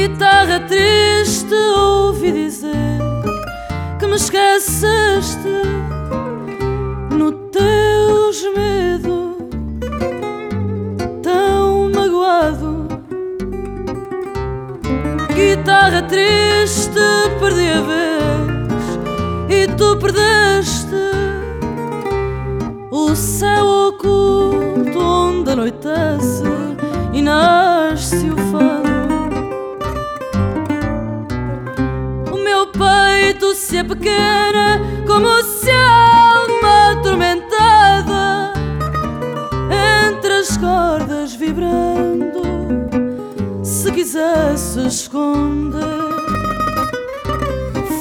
guitarra triste, ouvi dizer que me esqueceste no teus medo tão magoado. Guitarra triste, perdi a vez e tu perdeste o céu oculto onde anoitece e não. É pequena como se alma atormentada entre as cordas vibrando se quisesse esconder.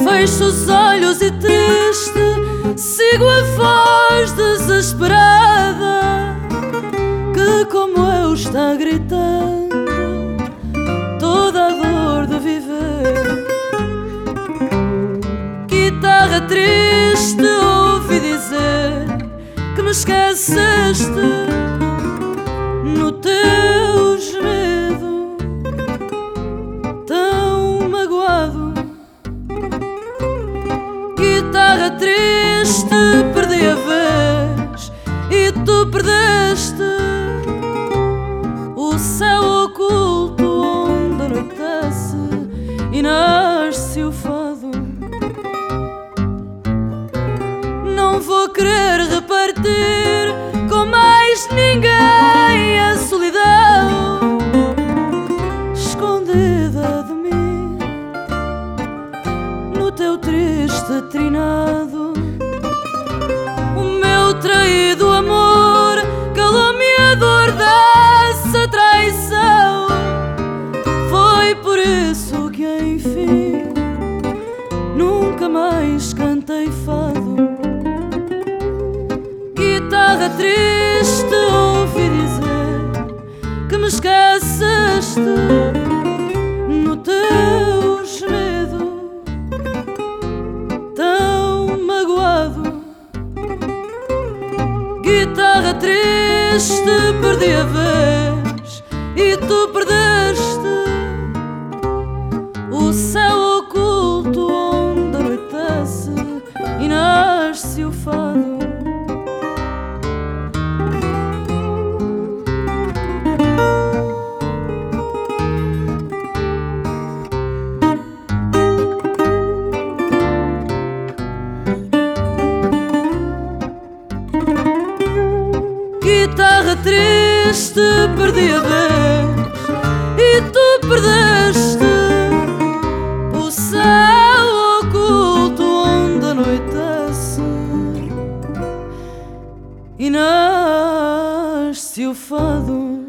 Fecho os olhos e triste sigo a voz desesperada que como eu está gritando triste ouvi dizer que me esqueceste não vou querer repartir com mais ninguém a solidão escondida de mim no teu triste trinado. O meu traído amor calou-me a dor dessa guitarra triste ouvi dizer que me esqueceste no teu gemido tão magoado. Guitarra triste, perdi a vez e tu perdeste o céu oculto onde anoitece e nasce o fado. Guitarra triste perdi a vez e tu perdeste o céu oculto onde anoitece e nasce o fado.